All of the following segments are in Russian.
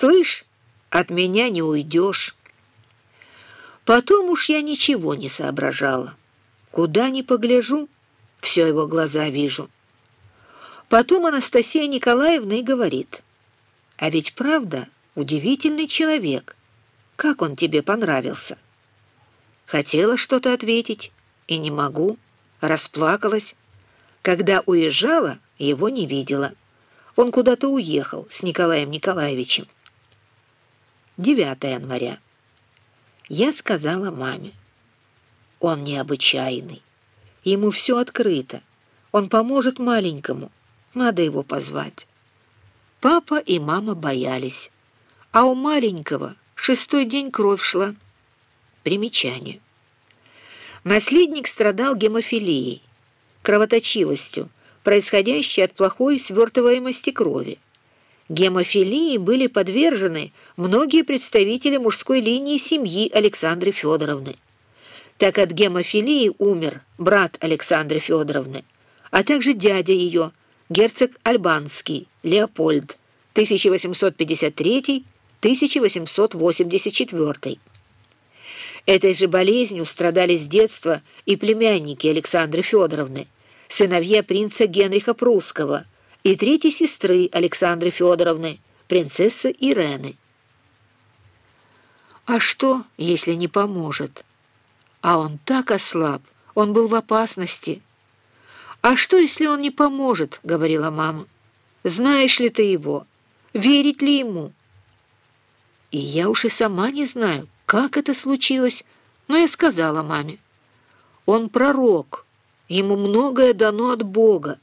Слышь, от меня не уйдешь. Потом уж я ничего не соображала. Куда ни погляжу, все его глаза вижу. Потом Анастасия Николаевна и говорит, «А ведь правда, удивительный человек. Как он тебе понравился?» Хотела что-то ответить, и не могу. Расплакалась. Когда уезжала, его не видела. Он куда-то уехал с Николаем Николаевичем. 9 января. Я сказала маме. Он необычайный. Ему все открыто. Он поможет маленькому. Надо его позвать. Папа и мама боялись. А у маленького шестой день кровь шла. Примечание. Наследник страдал гемофилией, кровоточивостью, происходящей от плохой свертываемости крови. Гемофилии были подвержены многие представители мужской линии семьи Александры Федоровны. Так от гемофилии умер брат Александры Федоровны, а также дядя ее, герцог Альбанский, Леопольд, 1853-1884. Этой же болезнью страдали с детства и племянники Александры Федоровны, сыновья принца Генриха Прусского и третьей сестры Александры Федоровны, принцессы Ирены. А что, если не поможет? А он так ослаб, он был в опасности. «А что, если он не поможет?» — говорила мама. «Знаешь ли ты его? Верить ли ему?» И я уж и сама не знаю, как это случилось, но я сказала маме. Он пророк, ему многое дано от Бога.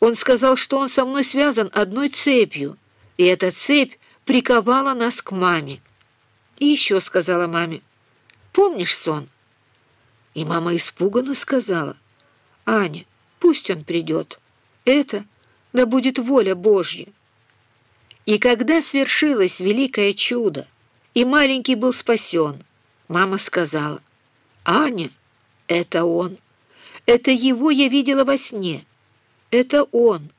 Он сказал, что он со мной связан одной цепью, и эта цепь приковала нас к маме. И еще сказала маме, помнишь сон? И мама испуганно сказала, Аня, пусть он придет. Это, да будет воля Божья. И когда свершилось великое чудо, и маленький был спасен, мама сказала, «Аня, это он, это его я видела во сне, это он»,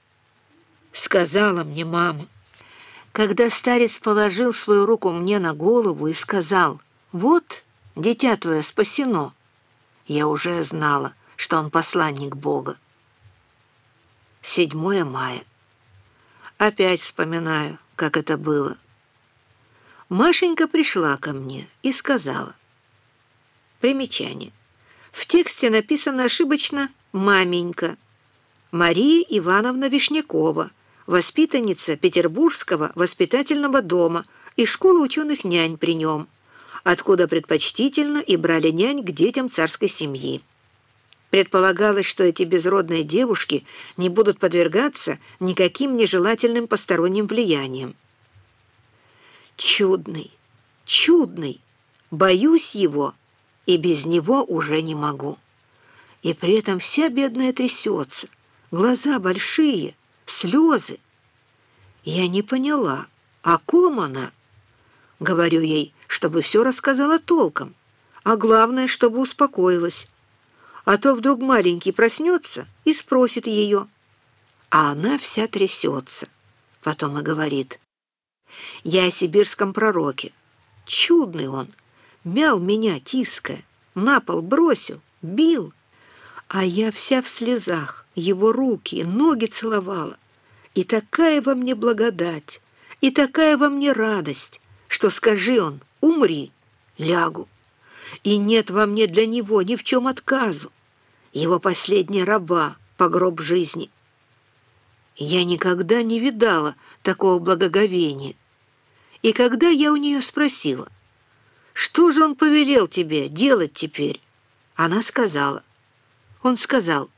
сказала мне мама. Когда старец положил свою руку мне на голову и сказал, «Вот, дитя твое спасено», я уже знала, что он посланник Бога. 7 мая. Опять вспоминаю, как это было. Машенька пришла ко мне и сказала. Примечание. В тексте написано ошибочно «маменька». Мария Ивановна Вишнякова, воспитанница Петербургского воспитательного дома и школы ученых нянь при нем, откуда предпочтительно и брали нянь к детям царской семьи. Предполагалось, что эти безродные девушки не будут подвергаться никаким нежелательным посторонним влияниям. Чудный, чудный, боюсь его, и без него уже не могу. И при этом вся бедная трясется, глаза большие, слезы. Я не поняла, о ком она? Говорю ей, чтобы все рассказала толком, а главное, чтобы успокоилась а то вдруг маленький проснется и спросит ее. А она вся трясется. Потом и говорит. Я о сибирском пророке. Чудный он. Мял меня, тиская, на пол бросил, бил. А я вся в слезах, его руки, ноги целовала. И такая во мне благодать, и такая во мне радость, что скажи он, умри, лягу. И нет во мне для него ни в чем отказу его последняя раба по гроб жизни. Я никогда не видала такого благоговения. И когда я у нее спросила, что же он повелел тебе делать теперь, она сказала, он сказал,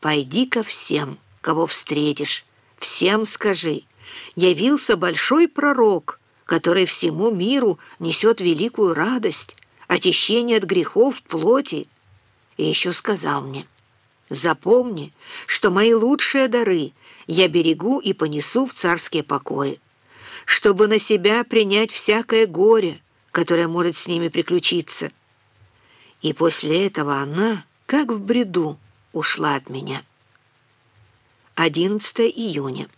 пойди ко всем, кого встретишь, всем скажи, явился большой пророк, который всему миру несет великую радость, очищение от грехов плоти, и еще сказал мне, «Запомни, что мои лучшие дары я берегу и понесу в царские покои, чтобы на себя принять всякое горе, которое может с ними приключиться». И после этого она, как в бреду, ушла от меня. 11 июня.